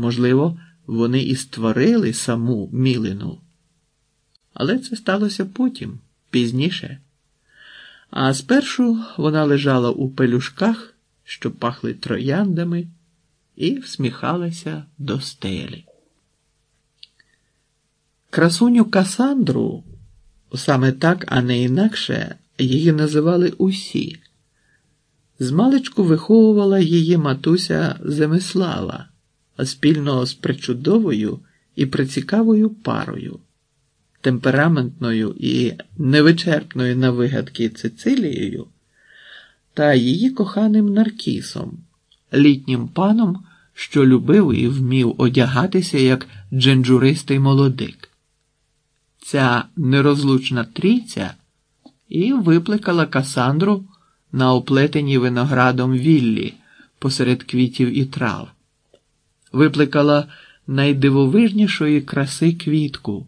Можливо, вони і створили саму мілину. Але це сталося потім, пізніше. А спершу вона лежала у пелюшках, що пахли трояндами, і всміхалася до стелі. Красуню Касандру, саме так, а не інакше, її називали усі. Змалечку виховувала її матуся Земислава, спільно з причудовою і прицікавою парою, темпераментною і невичерпною на вигадки Цицилією та її коханим Наркісом, літнім паном, що любив і вмів одягатися як дженджуристий молодик. Ця нерозлучна трійця і викликала Касандру на оплетеній виноградом віллі посеред квітів і трав, випликала найдивовижнішої краси квітку,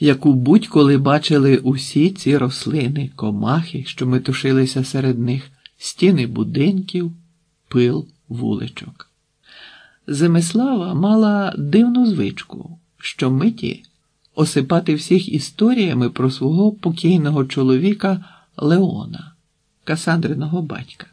яку будь-коли бачили усі ці рослини, комахи, що метушилися серед них, стіни будинків, пил вуличок. Земислава мала дивну звичку, що миті осипати всіх історіями про свого покійного чоловіка Леона, Касандриного батька.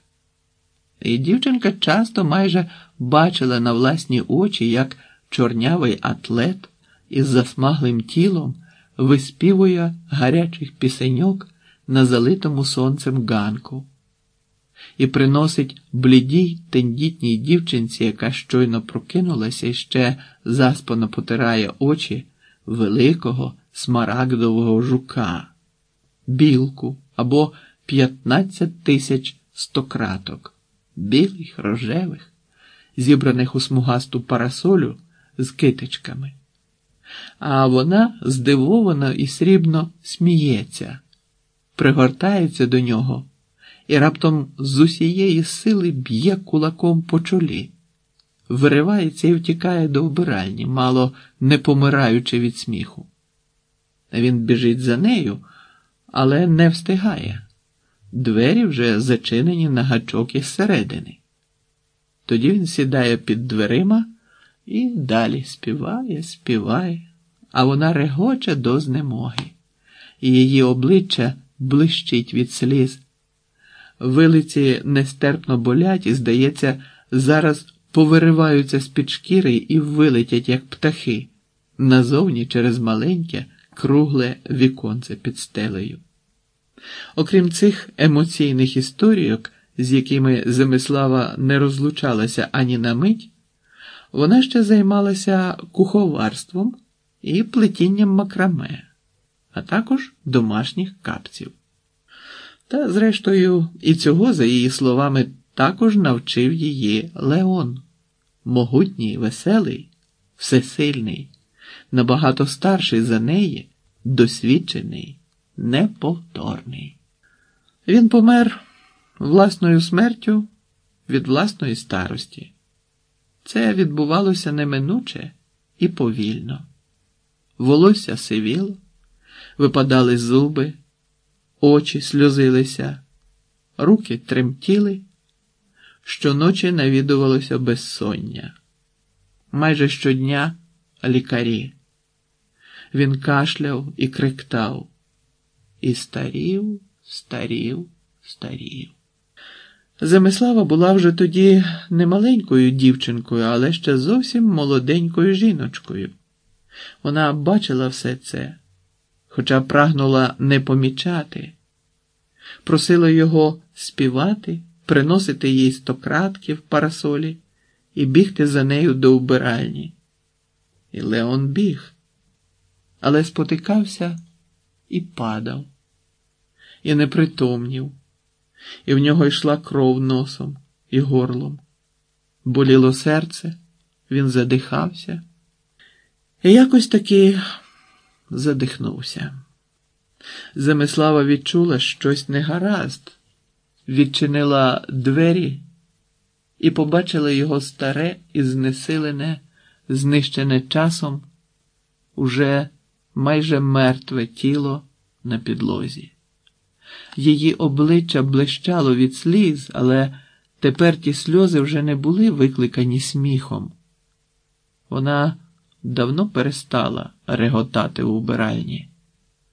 І дівчинка часто майже бачила на власні очі, як чорнявий атлет із засмаглим тілом виспівує гарячих пісеньок на залитому сонцем ганку. І приносить блідій тендітній дівчинці, яка щойно прокинулася і ще заспано потирає очі великого смарагдового жука, білку або 15 тисяч стократок, білих, рожевих, зібраних у смугасту парасолю з китичками. А вона здивовано і срібно сміється, пригортається до нього і раптом з усієї сили б'є кулаком по чолі, виривається і втікає до вбиральні, мало не помираючи від сміху. Він біжить за нею, але не встигає. Двері вже зачинені на гачок із середини. Тоді він сідає під дверима і далі співає, співає, а вона регоче до знемоги, її обличчя блищить від сліз. Вилиці нестерпно болять і, здається, зараз повириваються з-під шкіри і вилетять, як птахи, назовні через маленьке, кругле віконце під стелею. Окрім цих емоційних історійок, з якими Земислава не розлучалася ані на мить, вона ще займалася куховарством і плетінням макраме, а також домашніх капців. Та, зрештою, і цього, за її словами, також навчив її Леон, могутній, веселий, всесильний, набагато старший за неї, досвідчений, неповторний. Він помер власною смертю від власної старості. Це відбувалося неминуче і повільно. Волосся сивіло, випадали зуби, очі сльозилися, руки тремтіли, щоночі навідувалося безсоння. Майже щодня лікарі. Він кашляв і криктав, і старів, старів, старів. Земислава була вже тоді не маленькою дівчинкою, але ще зовсім молоденькою жіночкою. Вона бачила все це, хоча прагнула не помічати, просила його співати, приносити їй стократки в парасолі і бігти за нею до вбиральні. І Леон біг, але спотикався і падав, і непритомнів і в нього йшла кров носом і горлом. Боліло серце, він задихався і якось таки задихнувся. Замислава відчула щось негаразд, відчинила двері і побачила його старе і знесилене, знищене часом, уже майже мертве тіло на підлозі. Її обличчя блищало від сліз, але тепер ті сльози вже не були викликані сміхом. Вона давно перестала реготати у вбиральні.